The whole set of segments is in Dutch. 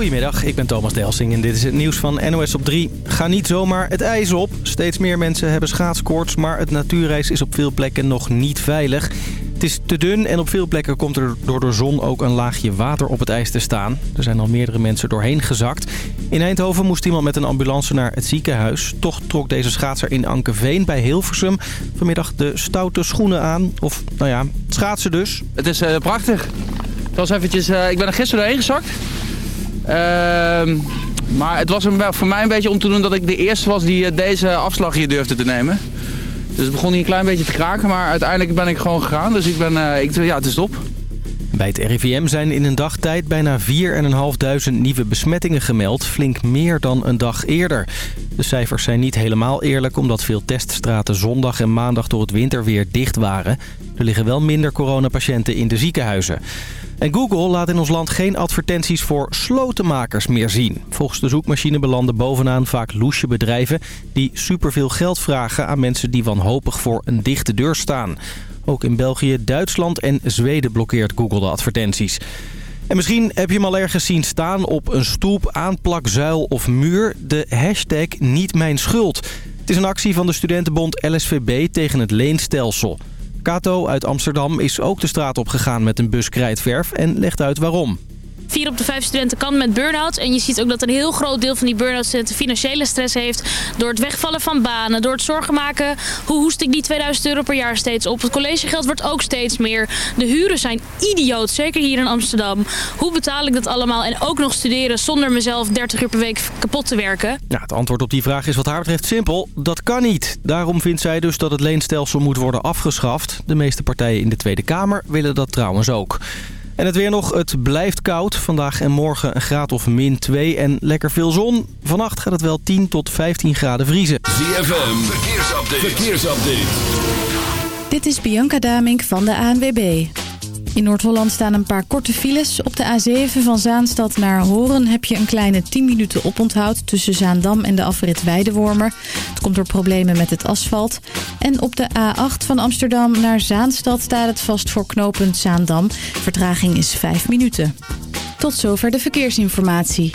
Goedemiddag, ik ben Thomas Delsing en dit is het nieuws van NOS op 3. Ga niet zomaar het ijs op. Steeds meer mensen hebben schaatskoorts, maar het natuurreis is op veel plekken nog niet veilig. Het is te dun en op veel plekken komt er door de zon ook een laagje water op het ijs te staan. Er zijn al meerdere mensen doorheen gezakt. In Eindhoven moest iemand met een ambulance naar het ziekenhuis. Toch trok deze schaatser in Ankeveen bij Hilversum vanmiddag de stoute schoenen aan. Of, nou ja, schaatsen dus. Het is uh, prachtig. Het was eventjes, uh, ik ben er gisteren doorheen gezakt. Uh, maar het was voor mij een beetje om te doen dat ik de eerste was die uh, deze afslag hier durfde te nemen. Dus het begon hier een klein beetje te kraken, maar uiteindelijk ben ik gewoon gegaan. Dus ik ben, uh, ik, ja, het is top. Bij het RIVM zijn in een dagtijd bijna 4.500 nieuwe besmettingen gemeld. Flink meer dan een dag eerder. De cijfers zijn niet helemaal eerlijk omdat veel teststraten zondag en maandag door het winterweer dicht waren. Er liggen wel minder coronapatiënten in de ziekenhuizen. En Google laat in ons land geen advertenties voor slotenmakers meer zien. Volgens de zoekmachine belanden bovenaan vaak loesje bedrijven... die superveel geld vragen aan mensen die wanhopig voor een dichte deur staan. Ook in België, Duitsland en Zweden blokkeert Google de advertenties. En misschien heb je hem al ergens zien staan op een stoep, aanplak, zuil of muur. De hashtag niet mijn schuld. Het is een actie van de studentenbond LSVB tegen het leenstelsel. Kato uit Amsterdam is ook de straat opgegaan met een bus krijtverf en legt uit waarom. Vier op de vijf studenten kan met burn-out. En je ziet ook dat een heel groot deel van die burn-out studenten financiële stress heeft. Door het wegvallen van banen, door het zorgen maken. Hoe hoest ik die 2000 euro per jaar steeds op? Het collegegeld wordt ook steeds meer. De huren zijn idioot, zeker hier in Amsterdam. Hoe betaal ik dat allemaal en ook nog studeren zonder mezelf 30 uur per week kapot te werken? Ja, het antwoord op die vraag is wat haar betreft simpel. Dat kan niet. Daarom vindt zij dus dat het leenstelsel moet worden afgeschaft. De meeste partijen in de Tweede Kamer willen dat trouwens ook. En het weer nog, het blijft koud. Vandaag en morgen een graad of min 2 en lekker veel zon. Vannacht gaat het wel 10 tot 15 graden vriezen. ZFM, verkeersupdate. verkeersupdate. Dit is Bianca Damink van de ANWB. In Noord-Holland staan een paar korte files. Op de A7 van Zaanstad naar Horen heb je een kleine 10 minuten oponthoud... tussen Zaandam en de afrit Weidewormer. Het komt door problemen met het asfalt. En op de A8 van Amsterdam naar Zaanstad staat het vast voor knooppunt Zaandam. Vertraging is 5 minuten. Tot zover de verkeersinformatie.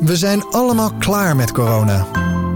We zijn allemaal klaar met corona.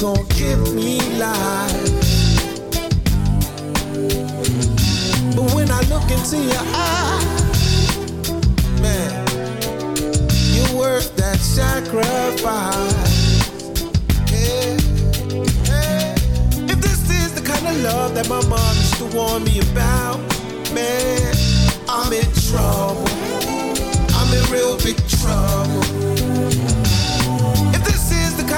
gonna give me alive, But when I look into your eyes, man, you're worth that sacrifice. If this is the kind of love that my mom used to warn me about, man, I'm in trouble. I'm in real big trouble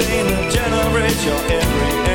seen generate your every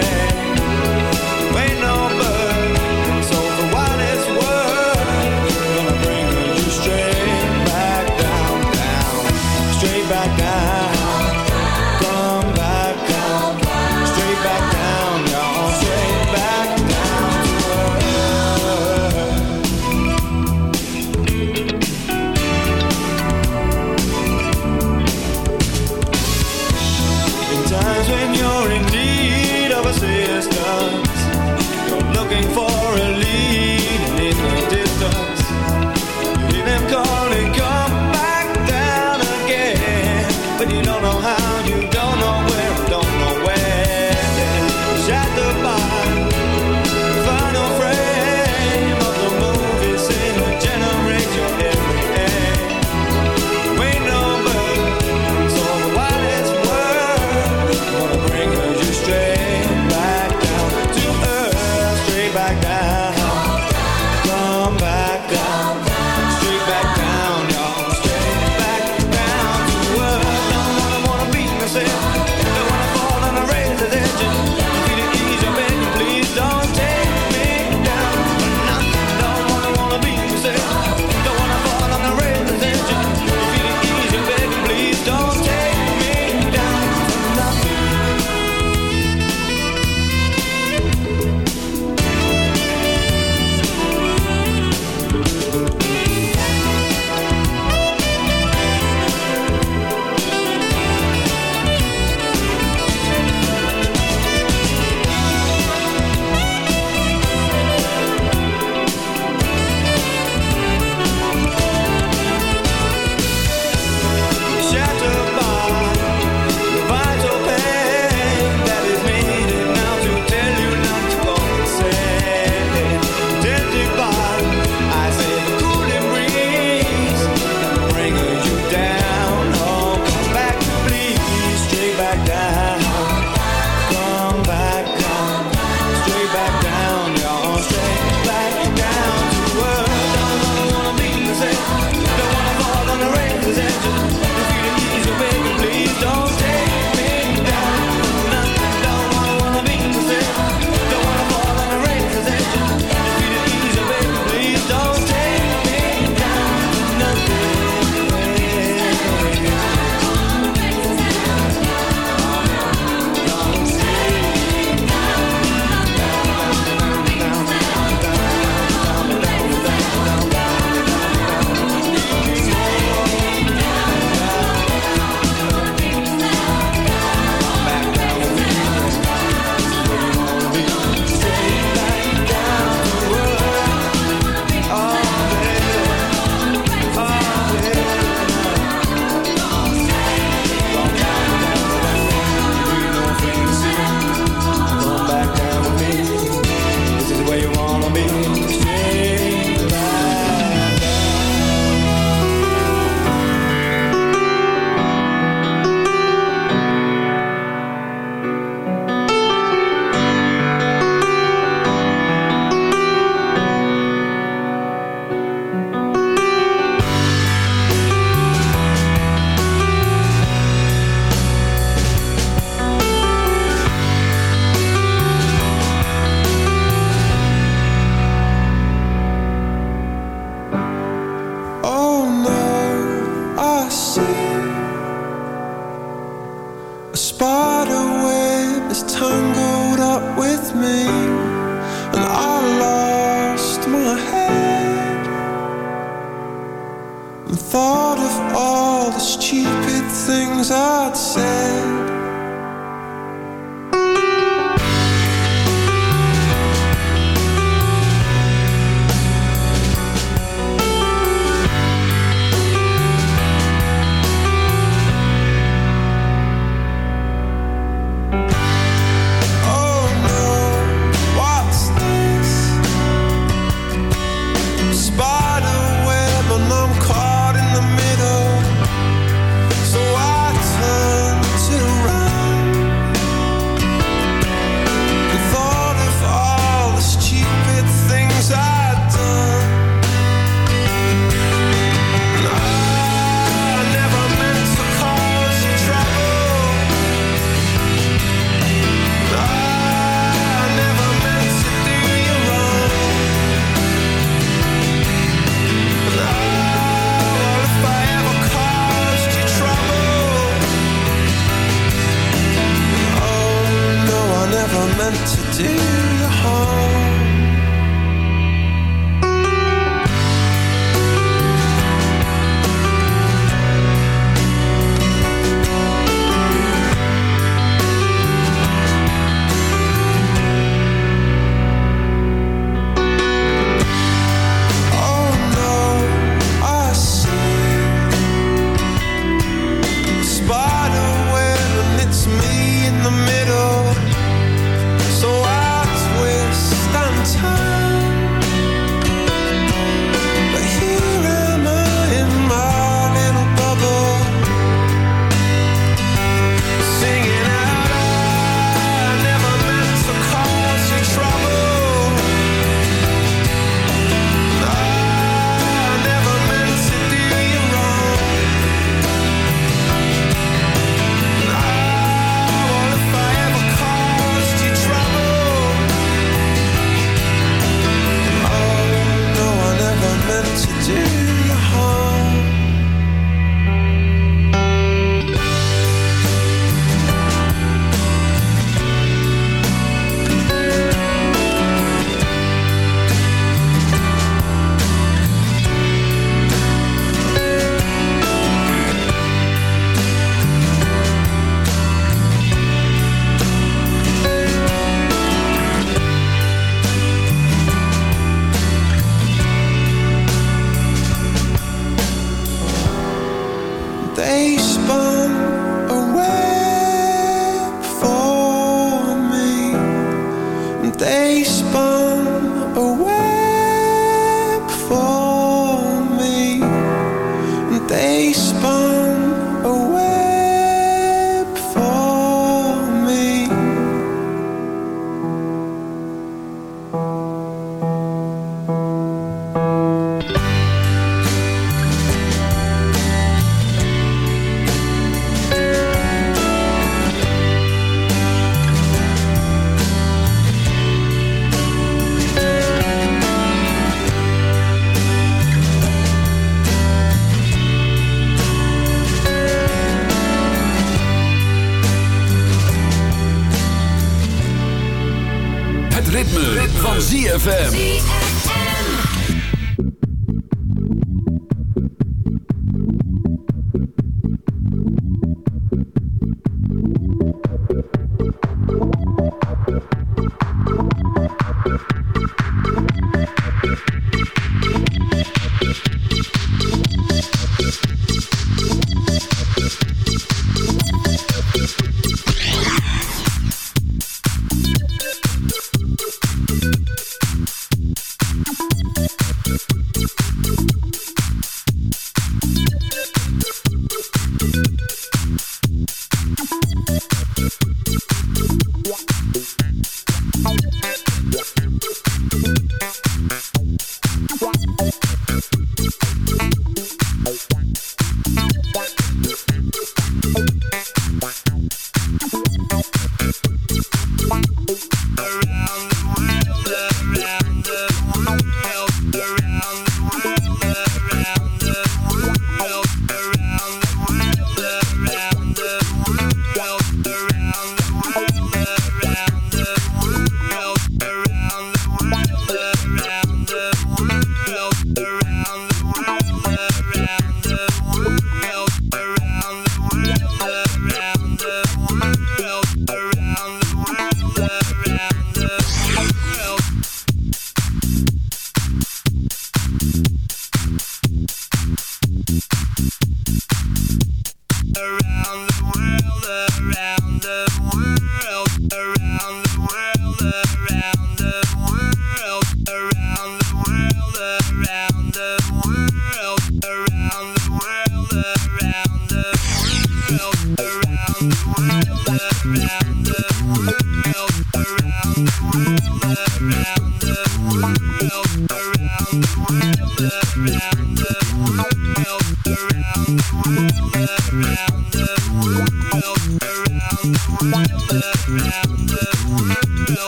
ZFM.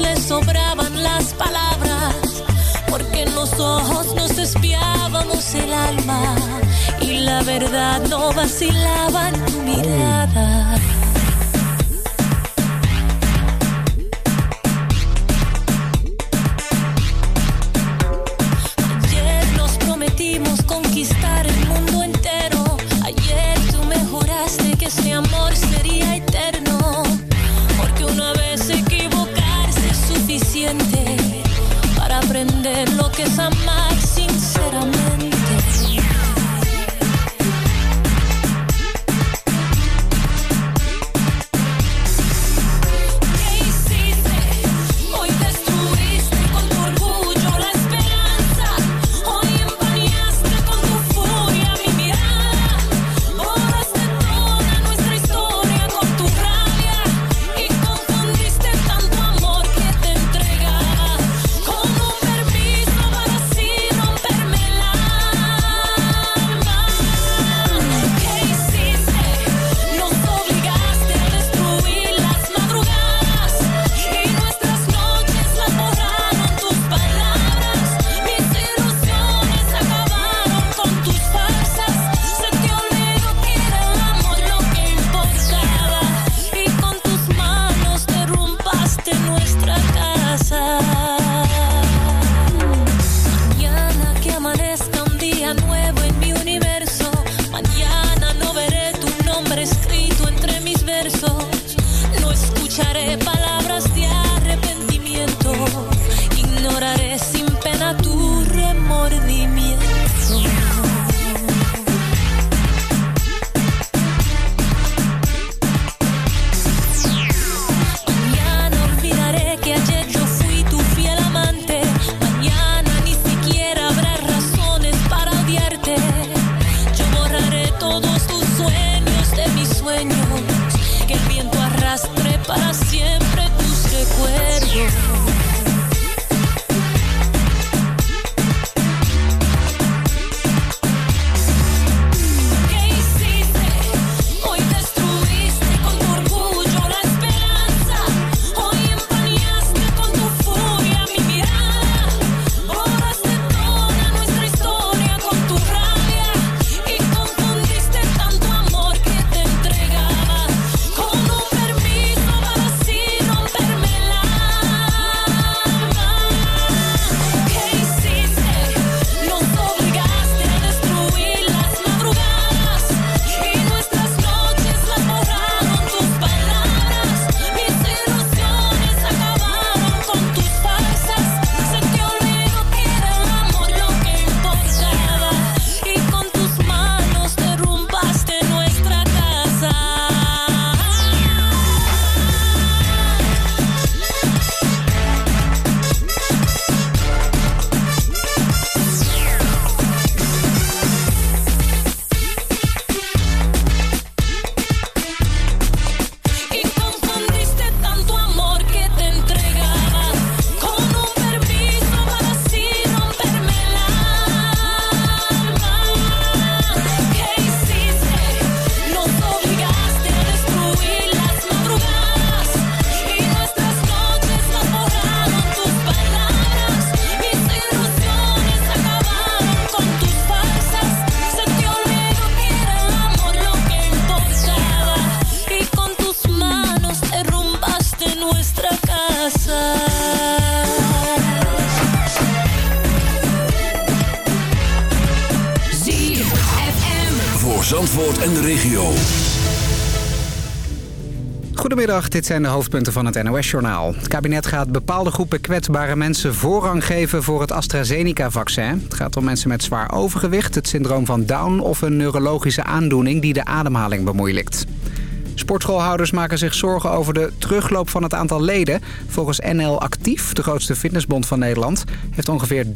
le sobraban las palabras, porque en los ojos nos espiábamos el alma y la verdad no vacilaba en tu mirada. En de regio. Goedemiddag, dit zijn de hoofdpunten van het NOS-journaal. Het kabinet gaat bepaalde groepen kwetsbare mensen voorrang geven voor het AstraZeneca-vaccin. Het gaat om mensen met zwaar overgewicht, het syndroom van Down... of een neurologische aandoening die de ademhaling bemoeilijkt. Sportschoolhouders maken zich zorgen over de terugloop van het aantal leden. Volgens NL Actief, de grootste fitnessbond van Nederland... heeft ongeveer 30%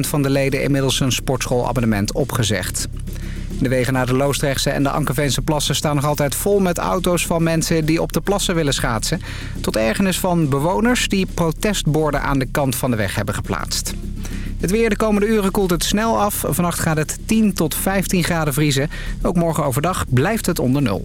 van de leden inmiddels een sportschoolabonnement opgezegd. De wegen naar de Loostrechtse en de Ankerveense plassen staan nog altijd vol met auto's van mensen die op de plassen willen schaatsen. Tot ergernis van bewoners die protestborden aan de kant van de weg hebben geplaatst. Het weer de komende uren koelt het snel af. Vannacht gaat het 10 tot 15 graden vriezen. Ook morgen overdag blijft het onder nul.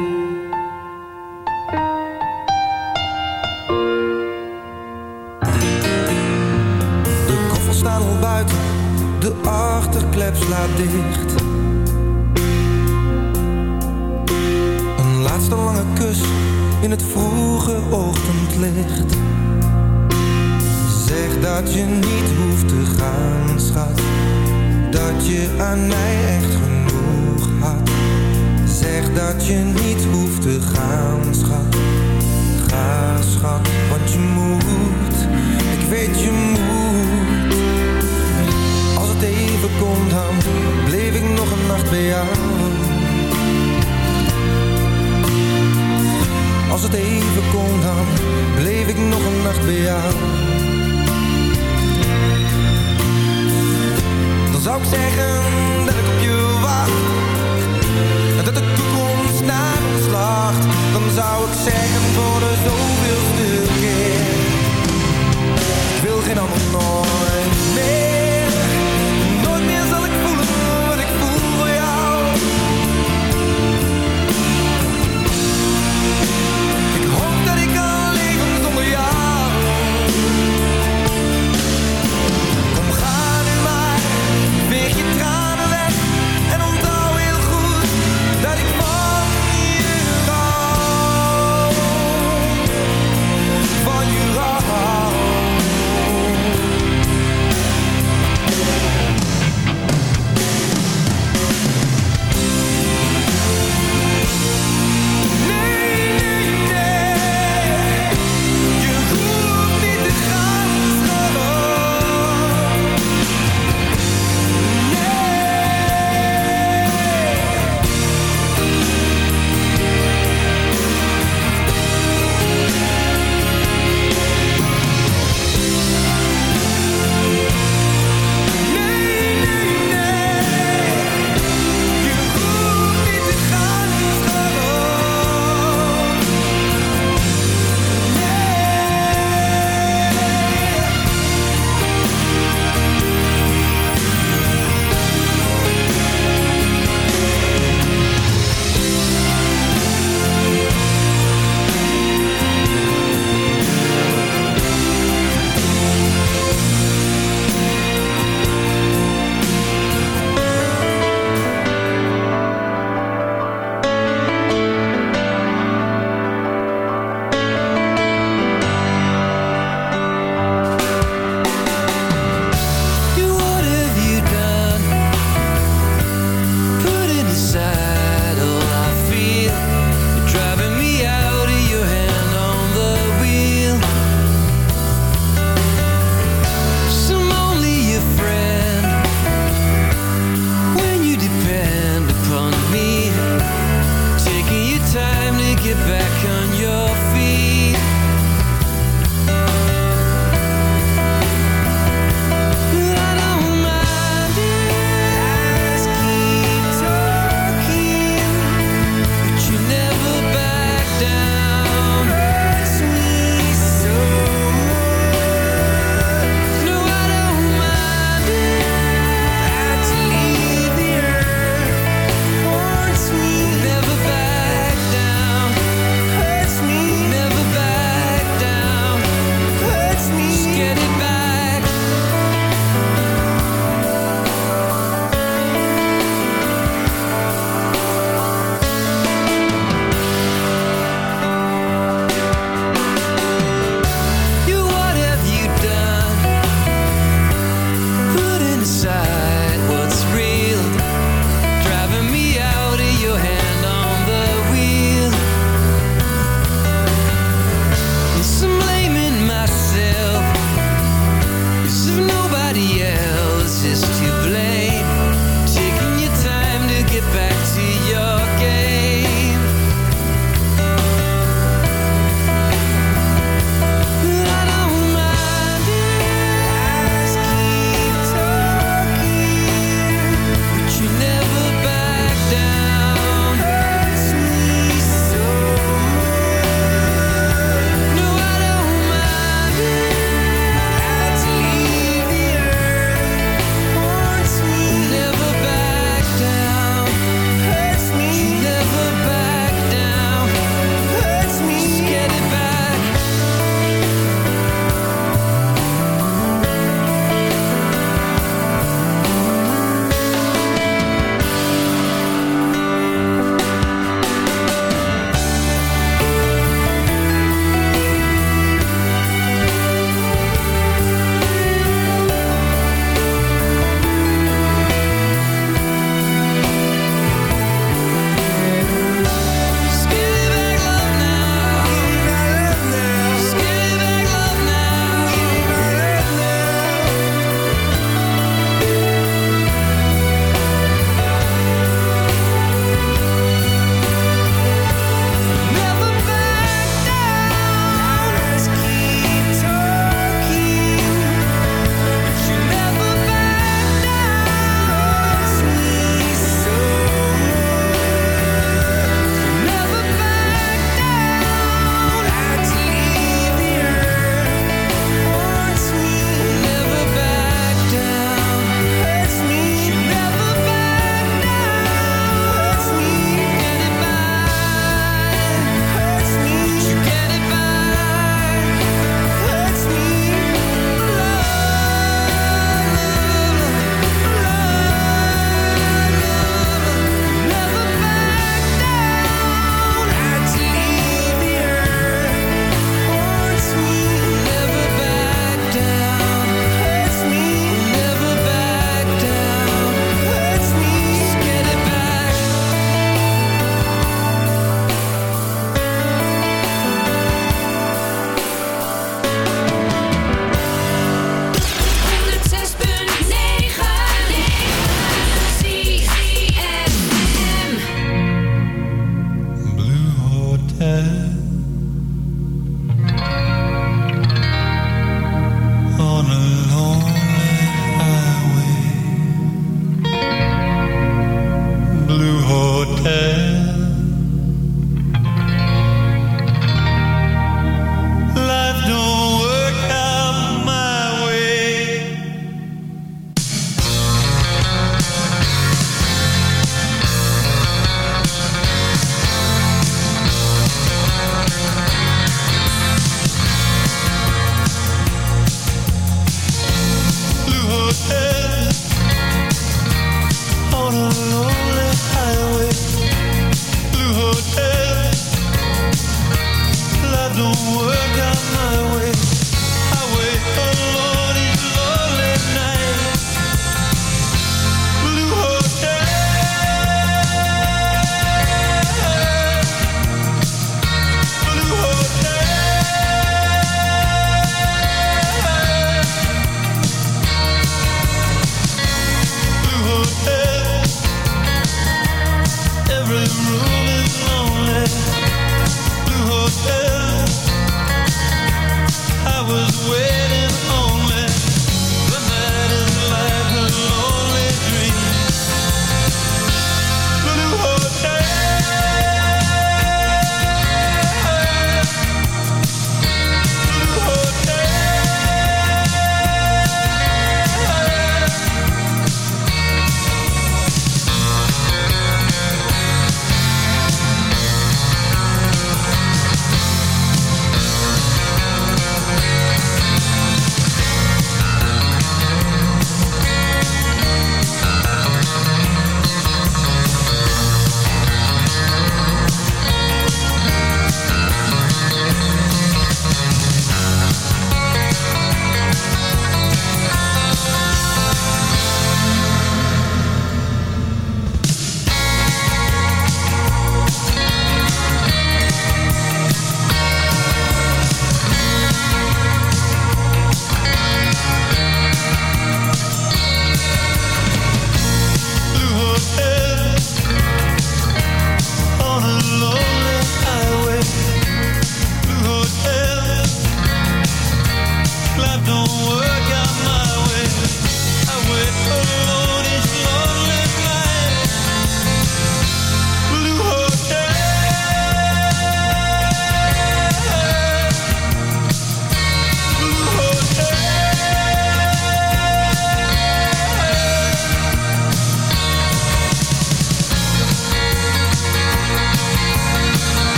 second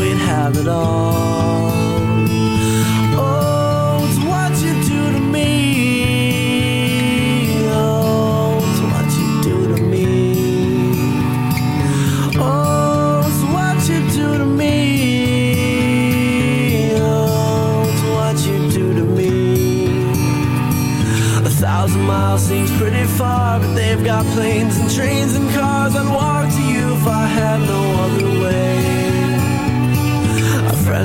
We'd have it all. Oh, it's what you do to me. Oh, it's what you do to me. Oh, it's what you do to me. Oh, it's what you do to me. A thousand miles seems pretty far, but they've got planes and trains and cars.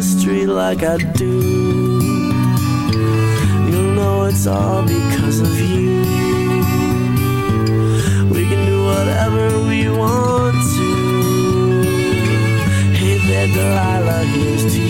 history like. I do, you'll know it's all because of you. We can do whatever we want to. Hey there, Delilah, here's to you.